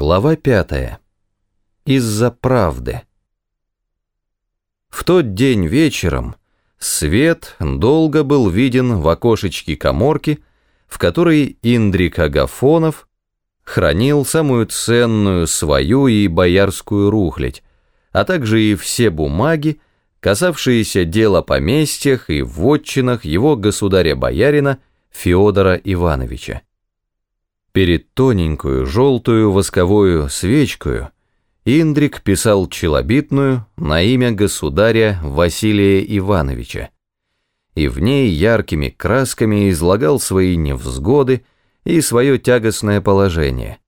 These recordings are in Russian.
Глава пятая. Из-за правды. В тот день вечером свет долго был виден в окошечке коморки, в которой Индрик Агафонов хранил самую ценную свою и боярскую рухлядь, а также и все бумаги, касавшиеся дел о поместьях и вотчинах его государя-боярина Феодора Ивановича. Перед тоненькую желтую восковую свечкою Индрик писал челобитную на имя государя Василия Ивановича, и в ней яркими красками излагал свои невзгоды и свое тягостное положение.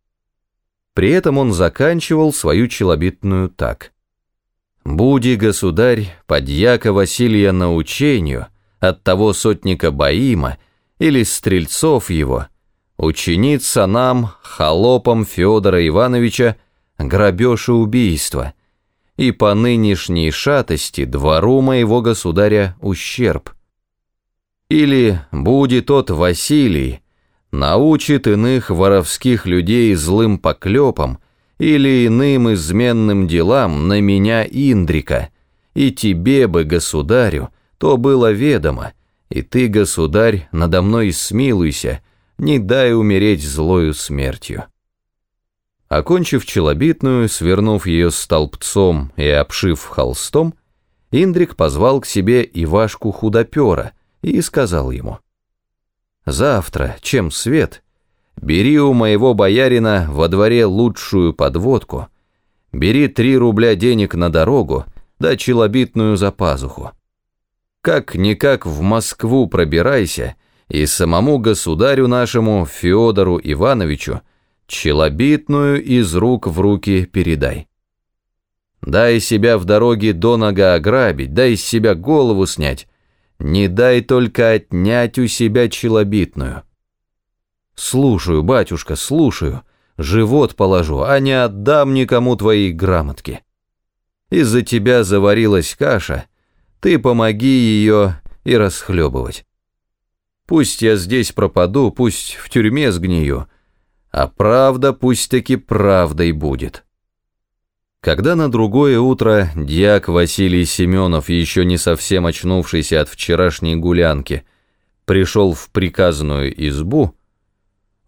При этом он заканчивал свою челобитную так. «Буди, государь, подьяка Василия на учению от того сотника Баима или стрельцов его, учиниться нам, холопам Федора Ивановича, грабеж и убийство, и по нынешней шатости двору моего государя ущерб. Или будет тот Василий, научит иных воровских людей злым поклепам или иным изменным делам на меня Индрика, и тебе бы, государю, то было ведомо, и ты, государь, надо мной смилуйся, не дай умереть злою смертью. Окончив челобитную, свернув ее столбцом и обшив холстом, Индрик позвал к себе Ивашку худопера и сказал ему, «Завтра, чем свет, бери у моего боярина во дворе лучшую подводку, бери три рубля денег на дорогу, да челобитную за пазуху. Как-никак в Москву пробирайся и самому государю нашему Федору Ивановичу челобитную из рук в руки передай. Дай себя в дороге до нога ограбить, дай из себя голову снять, не дай только отнять у себя челобитную. Слушаю, батюшка, слушаю, живот положу, а не отдам никому твои грамотки. Из-за тебя заварилась каша, ты помоги ее и расхлебывать. Пусть я здесь пропаду, пусть в тюрьме сгнию, а правда пусть таки правдой будет. Когда на другое утро дьяк Василий Семенов, еще не совсем очнувшийся от вчерашней гулянки, пришел в приказанную избу,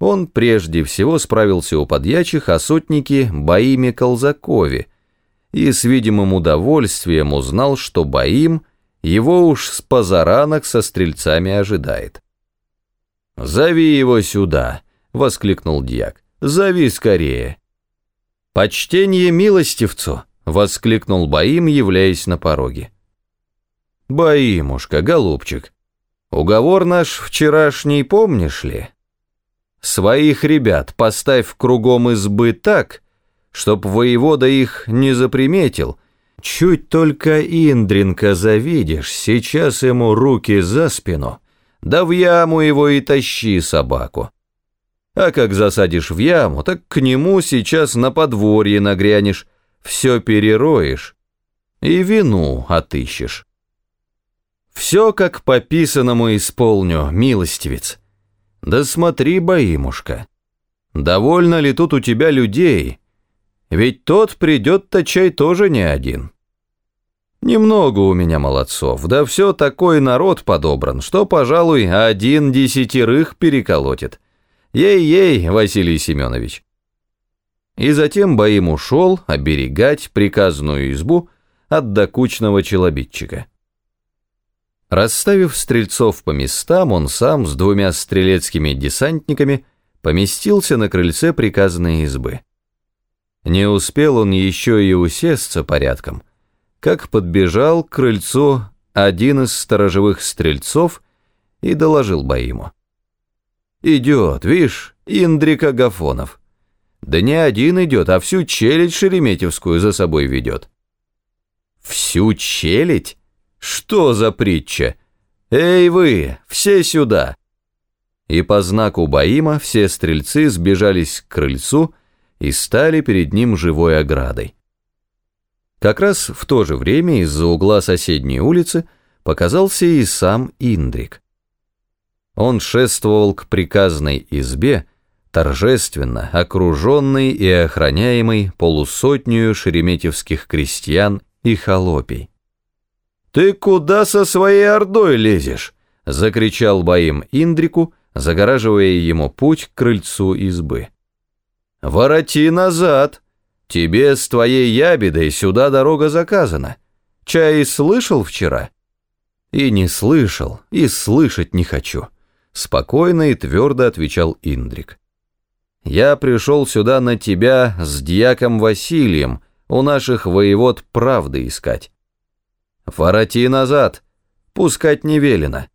он прежде всего справился у подьячих о сотнике Баиме Колзакове и с видимым удовольствием узнал, что Баим его уж с позаранок со стрельцами ожидает. «Зови его сюда!» — воскликнул дьяк. «Зови скорее!» «Почтение милостивцу!» — воскликнул Баим, являясь на пороге. «Баимушка, голубчик, уговор наш вчерашний помнишь ли? Своих ребят поставь кругом избы так, чтоб воевода их не заприметил. Чуть только Индринка завидишь, сейчас ему руки за спину» да в яму его и тащи собаку. А как засадишь в яму, так к нему сейчас на подворье нагрянешь, все перероешь и вину отыщешь. Все как по писанному исполню, милостивец. Да смотри, боимушка, довольно ли тут у тебя людей? Ведь тот придет-то чай тоже не один. Немного у меня молодцов, да все такой народ подобран, что, пожалуй, один десятерых переколотит. Ей-ей, Василий Семенович. И затем Боим ушел оберегать приказную избу от докучного челобитчика. Расставив стрельцов по местам, он сам с двумя стрелецкими десантниками поместился на крыльце приказной избы. Не успел он еще и усесться порядком — как подбежал к крыльцу один из сторожевых стрельцов и доложил Баиму. «Идет, видишь, Индрик Агафонов. Да не один идет, а всю челядь Шереметьевскую за собой ведет». «Всю челядь? Что за притча? Эй вы, все сюда!» И по знаку Баима все стрельцы сбежались к крыльцу и стали перед ним живой оградой. Как раз в то же время из-за угла соседней улицы показался и сам Индрик. Он шествовал к приказной избе, торжественно окруженный и охраняемый полусотнею шереметьевских крестьян и холопий. «Ты куда со своей ордой лезешь?» — закричал Баим Индрику, загораживая ему путь к крыльцу избы. «Вороти назад! Тебе с твоей ябедой сюда дорога заказана. Чай слышал вчера?» «И не слышал, и слышать не хочу», — спокойно и твердо отвечал Индрик. «Я пришел сюда на тебя с дьяком Василием, у наших воевод правды искать. Вороти назад, пускать не велено.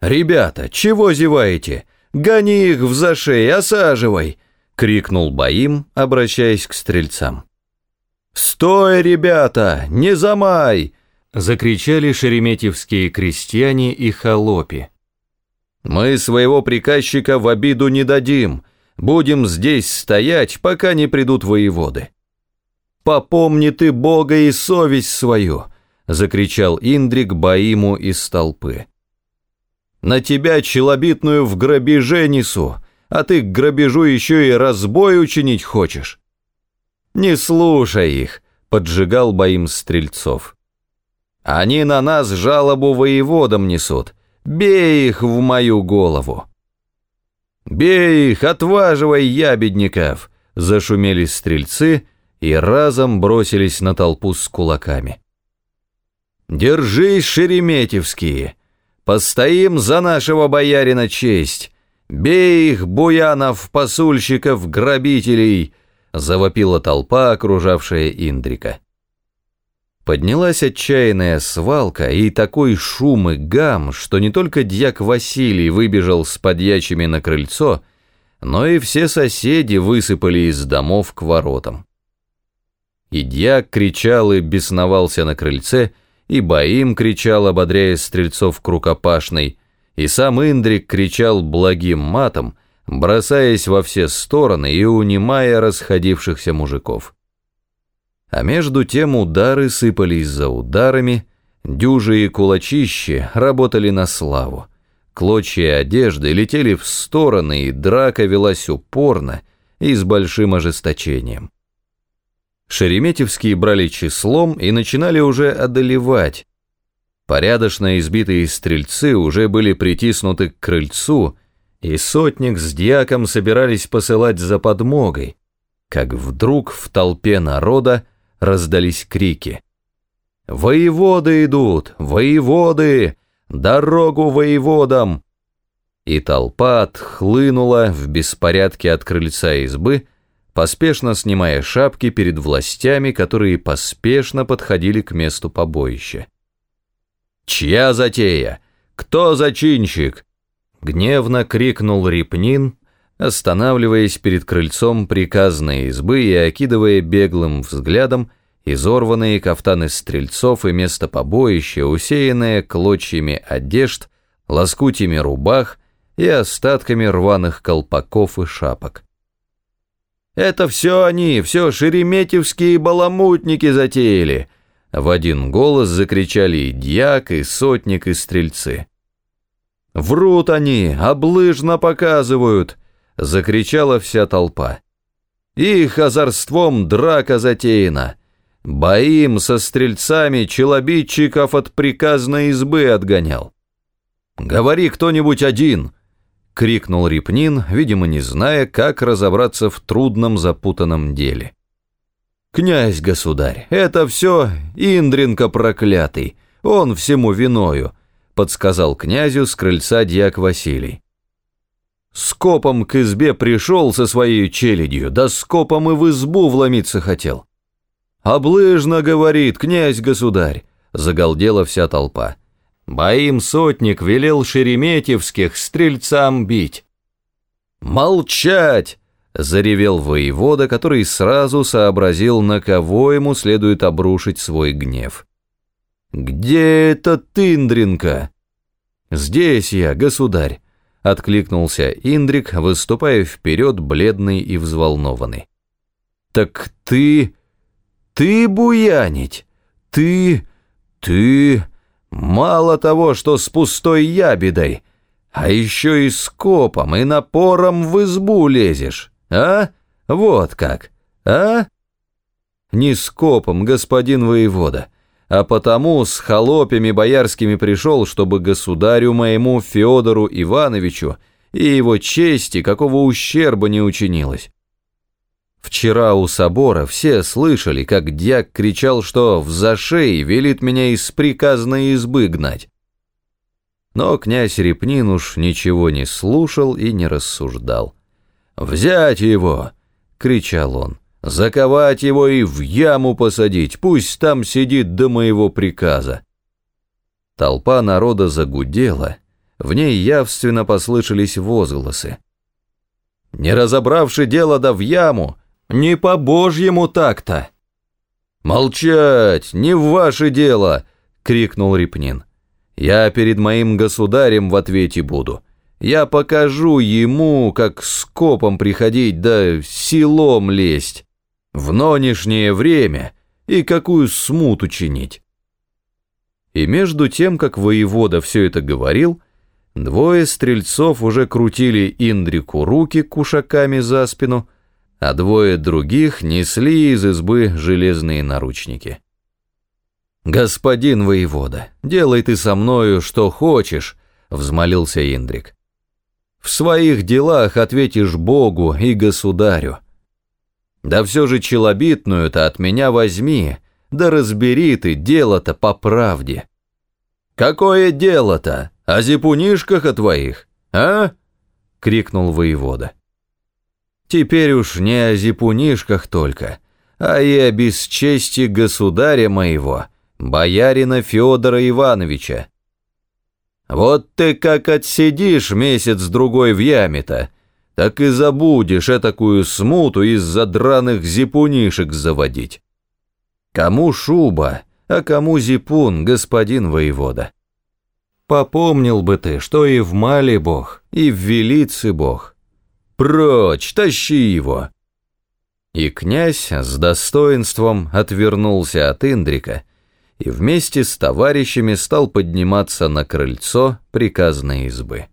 «Ребята, чего зеваете? Гони их в зашей, осаживай!» — крикнул Баим, обращаясь к стрельцам. «Стой, ребята, не замай!» — закричали шереметьевские крестьяне и холопи. «Мы своего приказчика в обиду не дадим, будем здесь стоять, пока не придут воеводы». «Попомни ты Бога и совесть свою!» — закричал Индрик Баиму из толпы. «На тебя челобитную в грабеже несу, а ты к грабежу еще и разбой учинить хочешь». «Не слушай их», — поджигал Баим Стрельцов. «Они на нас жалобу воеводам несут. Бей их в мою голову». «Бей их, отваживай ябедников!» — зашумели стрельцы и разом бросились на толпу с кулаками. Держись, Шереметьевские! Постоим за нашего боярина честь! Бей их, буянов, посульщиков, грабителей!» Завопила толпа, окружавшая Индрика. Поднялась отчаянная свалка и такой шум и гам, что не только дьяк Василий выбежал с подьячими на крыльцо, но и все соседи высыпали из домов к воротам. И дьяк кричал и бесновался на крыльце, и Баим кричал, ободряя стрельцов к рукопашной, и сам Индрик кричал благим матом, бросаясь во все стороны и унимая расходившихся мужиков. А между тем удары сыпались за ударами, дюжи и кулачищи работали на славу. Клочья одежды летели в стороны, и драка велась упорно и с большим ожесточением. Шереметьевские брали числом и начинали уже одолевать. Порядочно избитые стрельцы уже были притиснуты к крыльцу, и сотник с дьяком собирались посылать за подмогой, как вдруг в толпе народа раздались крики. «Воеводы идут! Воеводы! Дорогу воеводам!» И толпа отхлынула в беспорядке от крыльца избы, поспешно снимая шапки перед властями, которые поспешно подходили к месту побоища. «Чья затея? Кто зачинщик?» Гневно крикнул Репнин, останавливаясь перед крыльцом приказной избы и окидывая беглым взглядом изорванные кафтаны стрельцов и место побоища, усеянное клочьями одежд, лоскутями рубах и остатками рваных колпаков и шапок. Это все они, все шереметьевские баламутники затеяли!» В один голос закричали и дьяк, и сотник, и стрельцы. «Врут они, облыжно показывают!» — закричала вся толпа. «Их озорством драка затеяна. Боим со стрельцами челобитчиков от приказной избы отгонял. Говори кто-нибудь один, — крикнул Репнин, видимо, не зная, как разобраться в трудном запутанном деле. «Князь, государь, это все Индринка проклятый, он всему виною», — подсказал князю с крыльца дьяк Василий. Скопом к избе пришел со своей челядью, да скопом и в избу вломиться хотел. «Облыжно, — говорит князь-государь», — загалдела вся толпа. Боим сотник велел шереметьевских стрельцам бить. «Молчать!» — заревел воевода, который сразу сообразил, на кого ему следует обрушить свой гнев. «Где это Индринка?» «Здесь я, государь», — откликнулся Индрик, выступая вперед, бледный и взволнованный. «Так ты... ты буянить! Ты... ты...» Мало того, что с пустой ябедой, А еще и скопом, и напором в избу лезешь, а? Вот как, а? Не скопом, господин воевода, а потому с холопями боярскими пришел, чтобы государю моему Федору Ивановичу и его чести какого ущерба не учинилось. Вчера у собора все слышали, как дьяк кричал, что в зашей велит меня из приказной избы гнать. Но князь Репнин уж ничего не слушал и не рассуждал. «Взять его!» — кричал он. «Заковать его и в яму посадить, пусть там сидит до моего приказа». Толпа народа загудела, в ней явственно послышались возгласы. «Не разобравши дело да в яму!» Не по-божьему так-то!» «Молчать! Не в ваше дело!» — крикнул Репнин. «Я перед моим государем в ответе буду. Я покажу ему, как скопом приходить да селом лезть. В нынешнее время и какую смуту чинить». И между тем, как воевода все это говорил, двое стрельцов уже крутили Индрику руки кушаками за спину, а двое других несли из избы железные наручники. «Господин воевода, делай ты со мною что хочешь», — взмолился Индрик. «В своих делах ответишь Богу и государю. Да все же челобитную-то от меня возьми, да разбери ты дело-то по правде». «Какое дело-то? О зипунишках о твоих, а?» — крикнул воевода. Теперь уж не о зипунишках только, а и о бесчести государя моего, боярина Федора Ивановича. Вот ты как отсидишь месяц-другой в яме-то, так и забудешь этакую смуту из-за драных зипунишек заводить. Кому шуба, а кому зипун, господин воевода? Попомнил бы ты, что и в Мале Бог, и в Велице Бог, Прочь, тащи его!» И князь с достоинством отвернулся от Индрика и вместе с товарищами стал подниматься на крыльцо приказной избы.